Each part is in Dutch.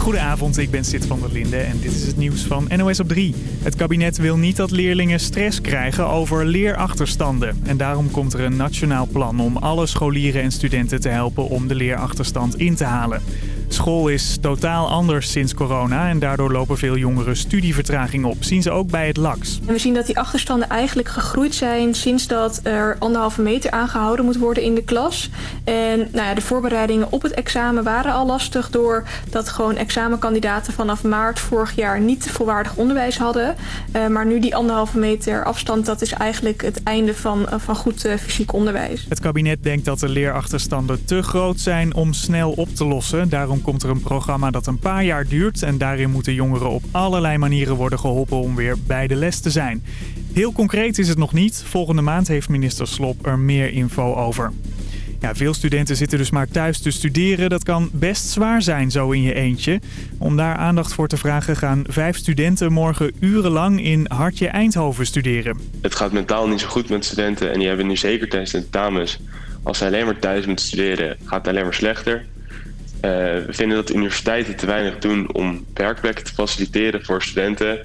Goedenavond, ik ben Sid van der Linde en dit is het nieuws van NOS op 3. Het kabinet wil niet dat leerlingen stress krijgen over leerachterstanden. En daarom komt er een nationaal plan om alle scholieren en studenten te helpen om de leerachterstand in te halen. School is totaal anders sinds corona en daardoor lopen veel jongeren studievertraging op. Zien ze ook bij het LAX. En we zien dat die achterstanden eigenlijk gegroeid zijn sinds dat er anderhalve meter aangehouden moet worden in de klas. En nou ja, de voorbereidingen op het examen waren al lastig door dat gewoon examenkandidaten vanaf maart vorig jaar niet volwaardig onderwijs hadden. Uh, maar nu die anderhalve meter afstand, dat is eigenlijk het einde van, uh, van goed uh, fysiek onderwijs. Het kabinet denkt dat de leerachterstanden te groot zijn om snel op te lossen. Daarom komt er een programma dat een paar jaar duurt en daarin moeten jongeren op allerlei manieren worden geholpen om weer bij de les te zijn. Heel concreet is het nog niet. Volgende maand heeft minister Slop er meer info over. Ja, veel studenten zitten dus maar thuis te studeren. Dat kan best zwaar zijn zo in je eentje. Om daar aandacht voor te vragen gaan vijf studenten morgen urenlang in Hartje Eindhoven studeren. Het gaat mentaal niet zo goed met studenten en die hebben nu zeker tijdens de tentamens. Als ze alleen maar thuis moeten studeren, gaat het alleen maar slechter. Uh, we vinden dat universiteiten te weinig doen om werkplekken te faciliteren voor studenten.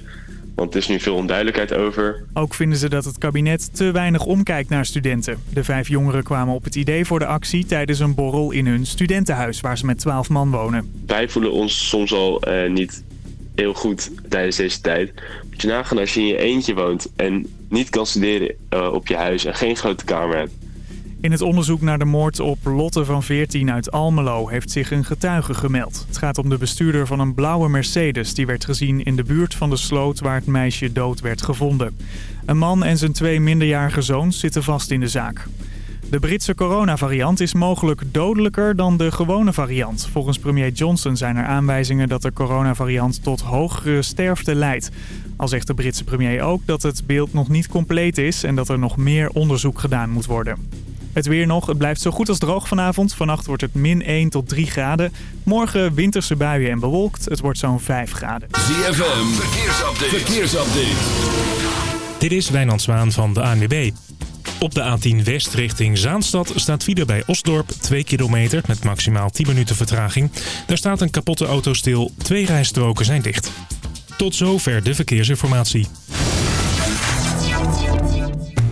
Want er is nu veel onduidelijkheid over. Ook vinden ze dat het kabinet te weinig omkijkt naar studenten. De vijf jongeren kwamen op het idee voor de actie tijdens een borrel in hun studentenhuis waar ze met twaalf man wonen. Wij voelen ons soms al uh, niet heel goed tijdens deze tijd. Moet je nagaan als je in je eentje woont en niet kan studeren uh, op je huis en geen grote kamer hebt. In het onderzoek naar de moord op Lotte van 14 uit Almelo heeft zich een getuige gemeld. Het gaat om de bestuurder van een blauwe Mercedes die werd gezien in de buurt van de sloot waar het meisje dood werd gevonden. Een man en zijn twee minderjarige zoons zitten vast in de zaak. De Britse coronavariant is mogelijk dodelijker dan de gewone variant. Volgens premier Johnson zijn er aanwijzingen dat de coronavariant tot hogere sterfte leidt. Al zegt de Britse premier ook dat het beeld nog niet compleet is en dat er nog meer onderzoek gedaan moet worden. Het weer nog. Het blijft zo goed als droog vanavond. Vannacht wordt het min 1 tot 3 graden. Morgen winterse buien en bewolkt. Het wordt zo'n 5 graden. ZFM. Verkeersupdate. Verkeersupdate. Dit is Wijnand Zwaan van de ANWB. Op de A10 West richting Zaanstad staat file bij Osdorp 2 kilometer met maximaal 10 minuten vertraging. Daar staat een kapotte auto stil. Twee rijstroken zijn dicht. Tot zover de verkeersinformatie.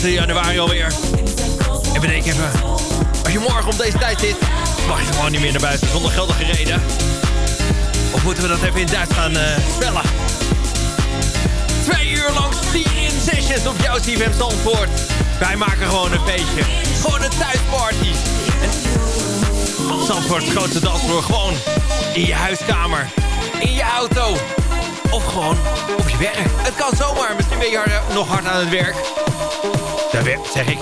22 januari alweer. En bedenk even, als je morgen op deze tijd zit... mag je gewoon niet meer naar buiten zonder geldige reden. Of moeten we dat even in Duits gaan uh, spellen? Twee uur lang in sessions op jouw CFM Zandvoort. Wij maken gewoon een feestje. Gewoon een thuisparty. Zandvoort grootste dansvloer. Gewoon in je huiskamer. In je auto. Of gewoon op je werk. Het kan zomaar. Misschien ben je nog hard aan het werk. Daar zeg ik.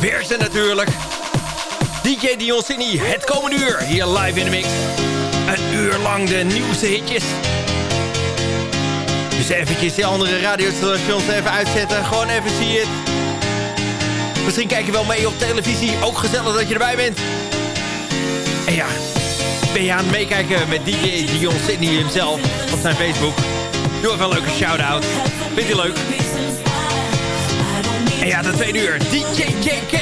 Werk ze natuurlijk. DJ Dion Cini, het komende uur. Hier live in de mix. Een uur lang de nieuwste hitjes. Dus eventjes die andere radiostations even uitzetten. Gewoon even zie het. Misschien kijk je wel mee op televisie. Ook gezellig dat je erbij bent. En ja, ben je aan het meekijken met DJ Dion Sydney hemzelf op zijn Facebook. Doe even een leuke shout-out. Vind je leuk? En ja, de tweede uur, DJ JK.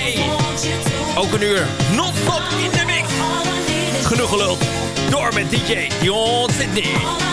Ook een uur, non-stop in de mix. Genoeg geluld. Door met DJ Dion Sydney.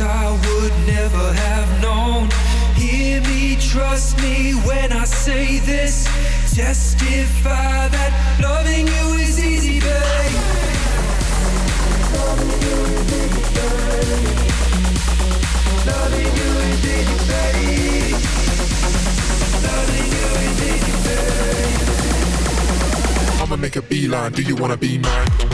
Would never have known. Hear me, trust me when I say this. Testify that loving you is easy, babe. Loving you is easy, babe. Loving you is easy, babe. Loving you is easy, babe. I'ma make a beeline. Do you wanna be mine?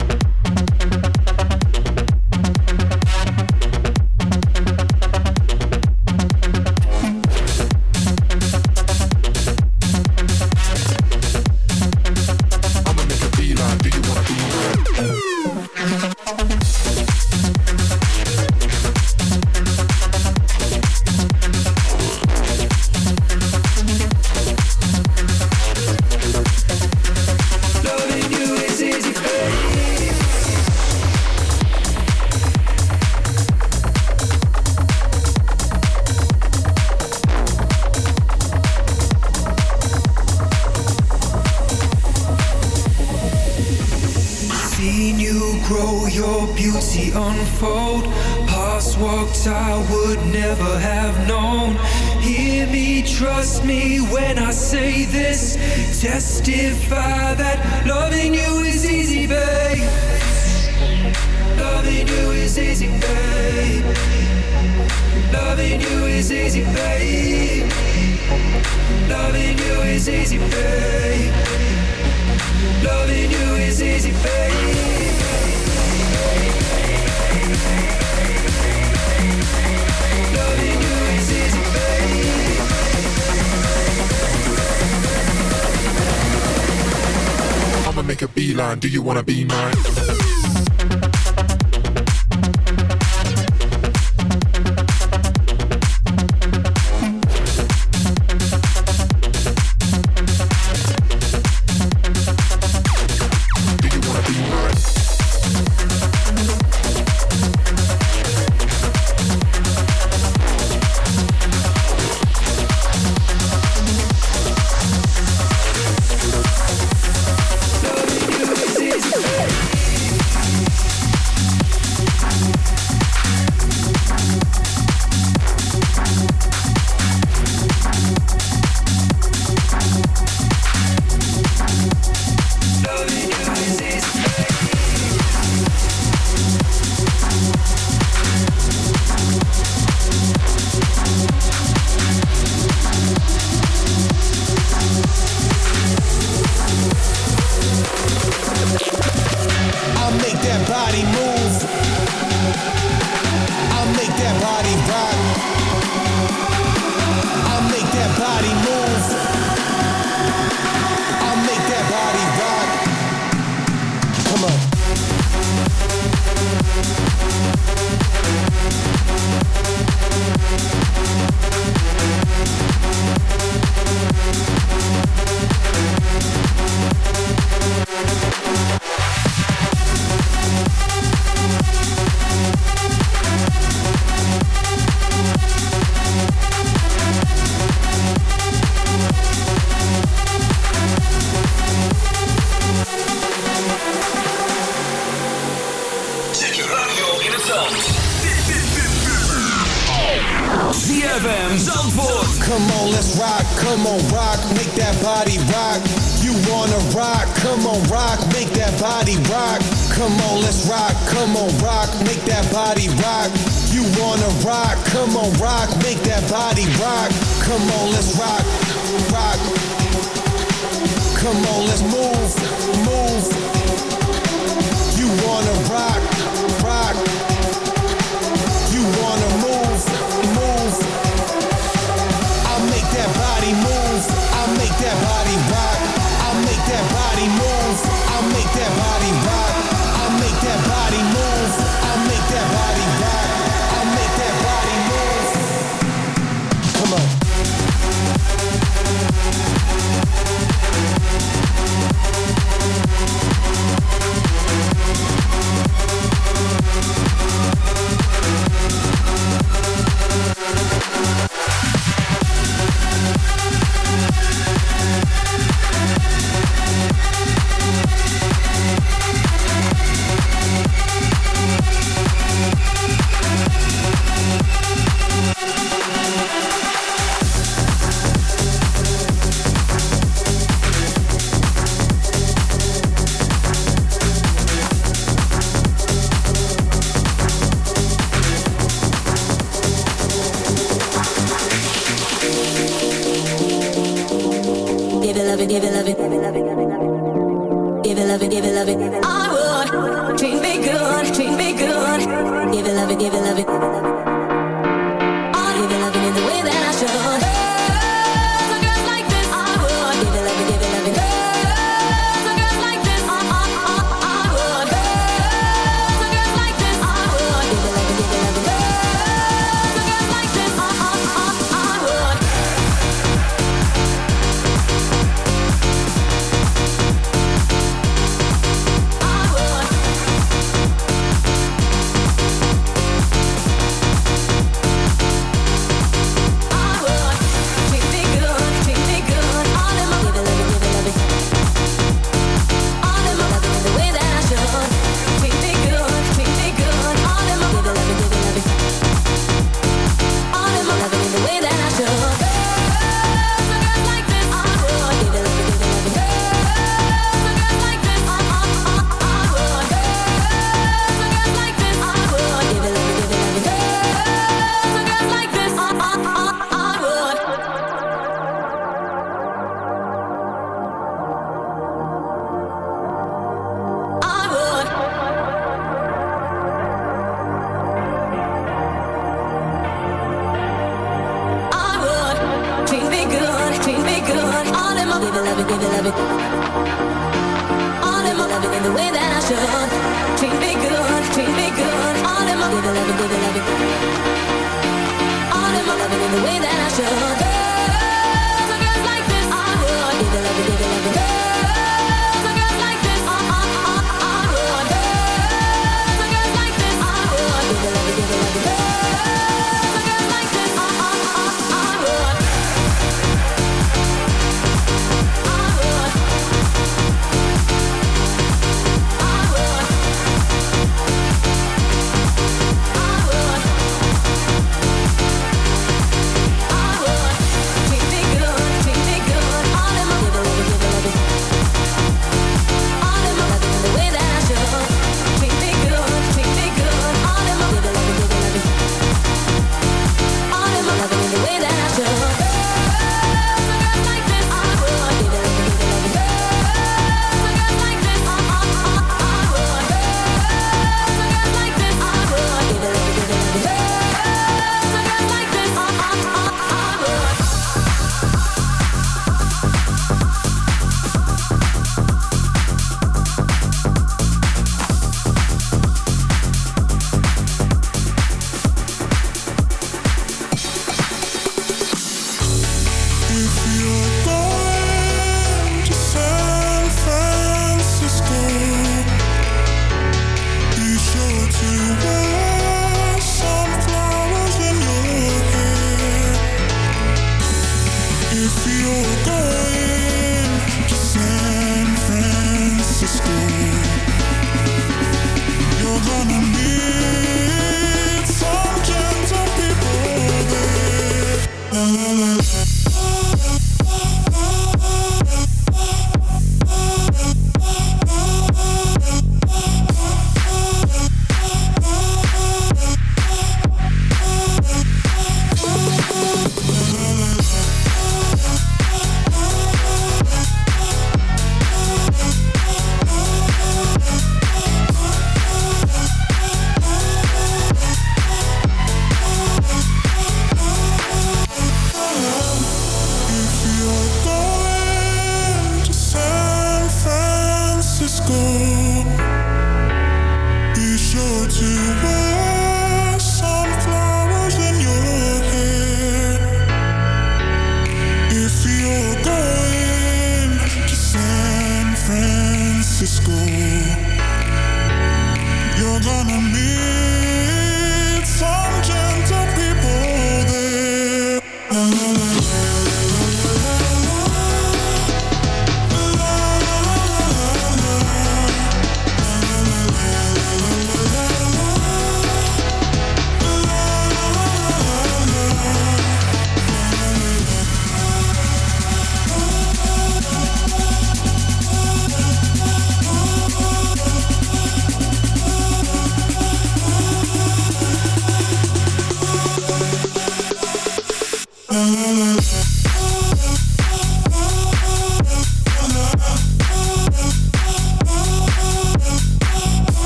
Make a beeline. Do you wanna be mine? ZFM Zandvoort. Come on, let's rock. Come on, rock. Make that body rock. You wanna rock? Come on, rock. Make that body rock. Come on, let's rock. Come on, rock. Make that body rock. You wanna rock? Come on, rock. Make that body rock. Come on, let's rock. Rock. Come on, let's move. Move. You wanna rock?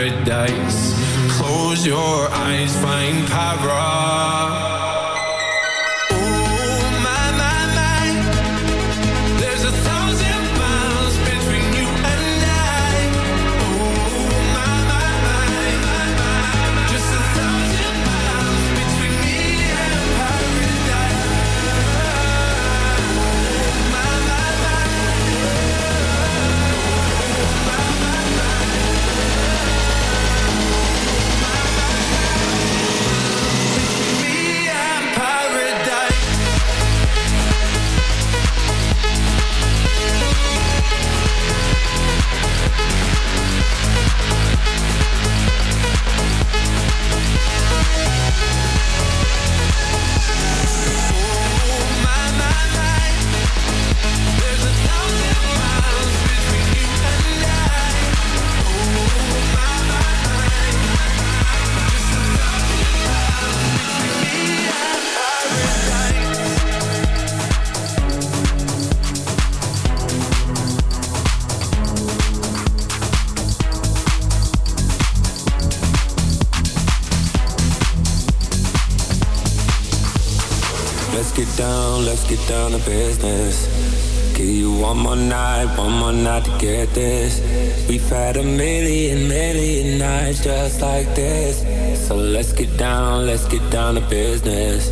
Paradise. Close your eyes, find paradise. Down, to business. Give you one more night, one more night to get this. We've had a million, million nights just like this. So let's get down, let's get down to business.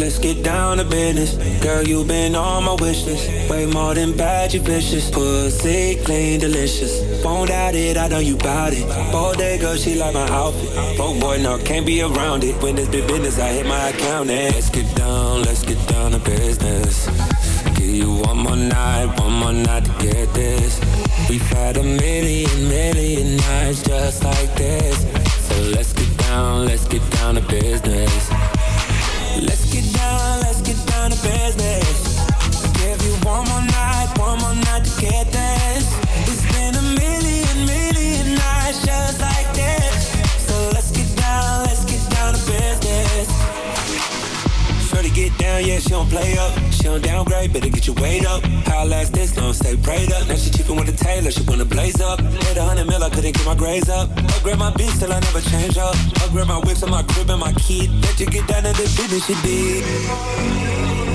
Let's get down to business. Girl, you've been on my wish list. Way more than bad, you vicious. Pussy clean, delicious. Won't doubt it, I know you bout it. All day girl, she like my outfit. Oh boy, no, can't be around it. When it's big business, I hit my account and let's get down, let's get down to business. Give you one more night, one more night to get this. We've had a million, million nights just like this. So let's get down, let's get down to business. Let's get down, let's get down to business. Give you one more night, one more night to get this. Down, yeah, she don't play up. She don't downgrade, better get your weight up. How last this long, stay prayed up. Now she cheapin' with the tailor, she wanna blaze up. Hit a hundred mil, I couldn't get my grades up. Upgrade my beats till I never change up. Upgrade my whips and my crib and my key. Let you get down to the business you did.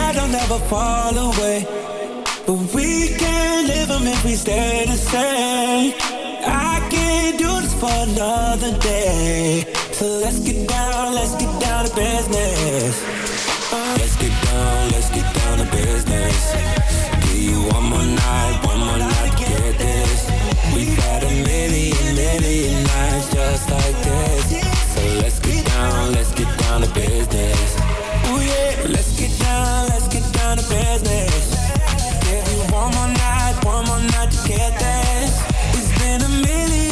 Had don't never fall away. But we can't live them if we stay the same. I can't do this for another day. So let's get down, let's get down to business. Uh, let's get down, let's get down to business. Give you one more night, one more night to get this. We've had a million, million nights just like this. So let's get down, let's get down to business. Ooh yeah, let's get business. Give you one more night, one more night to get this. It's been a million,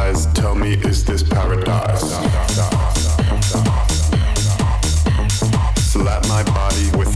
eyes tell me, is this paradise? Slap my body with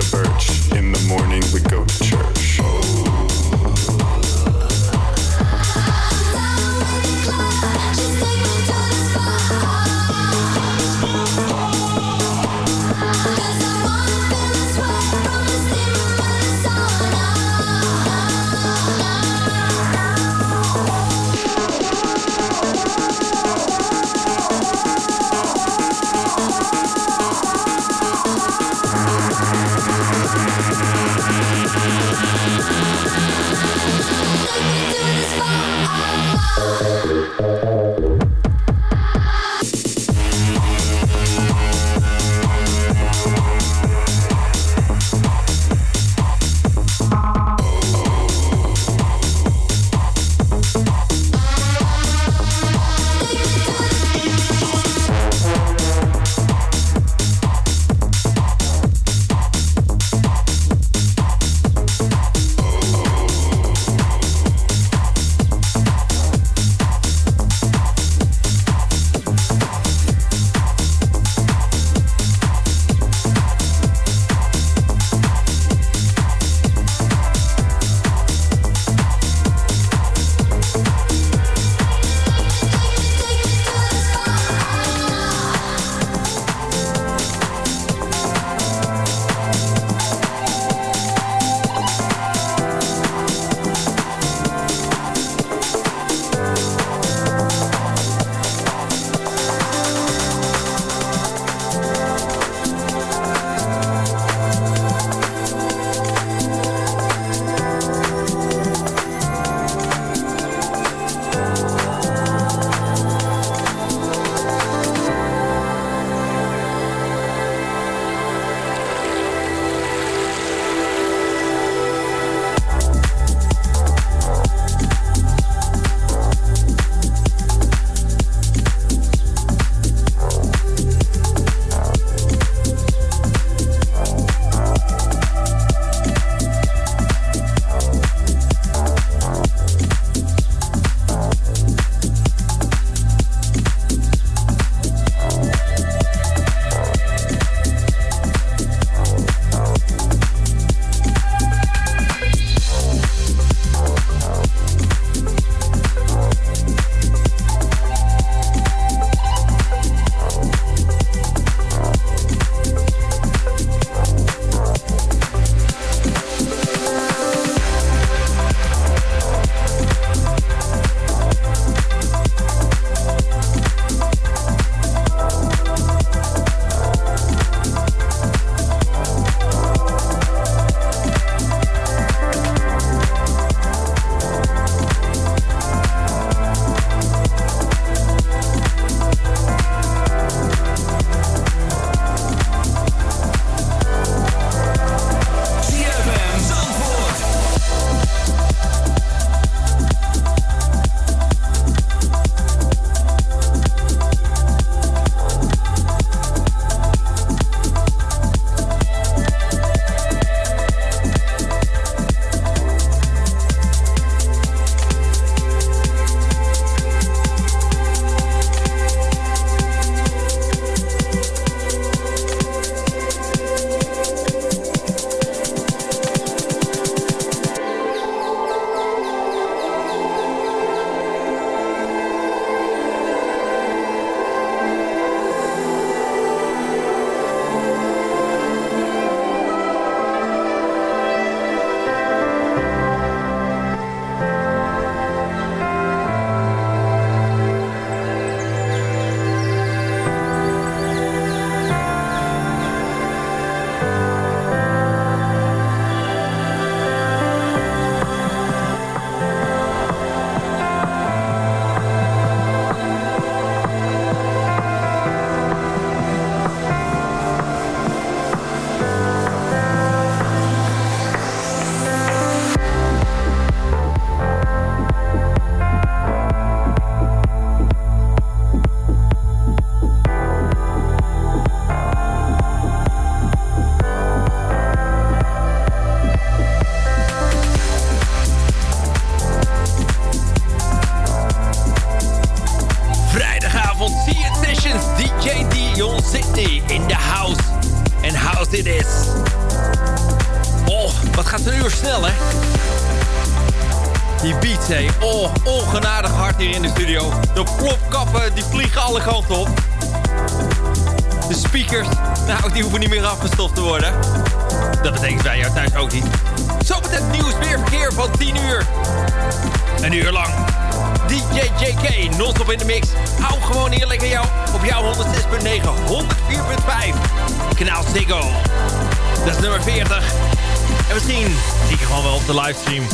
En misschien zie ik je gewoon wel op de livestream.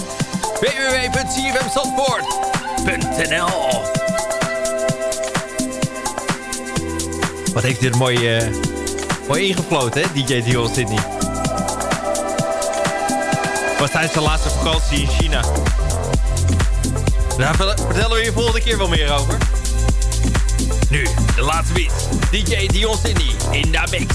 www.cfmstandpoort.nl Wat heeft dit mooi, uh, mooi ingefloten, hè, DJ Dion Sydney. Was tijdens de laatste vakantie in China. Nou, Daar vertellen we je volgende keer wel meer over. Nu, de laatste beat. DJ Dion Sydney in de mix.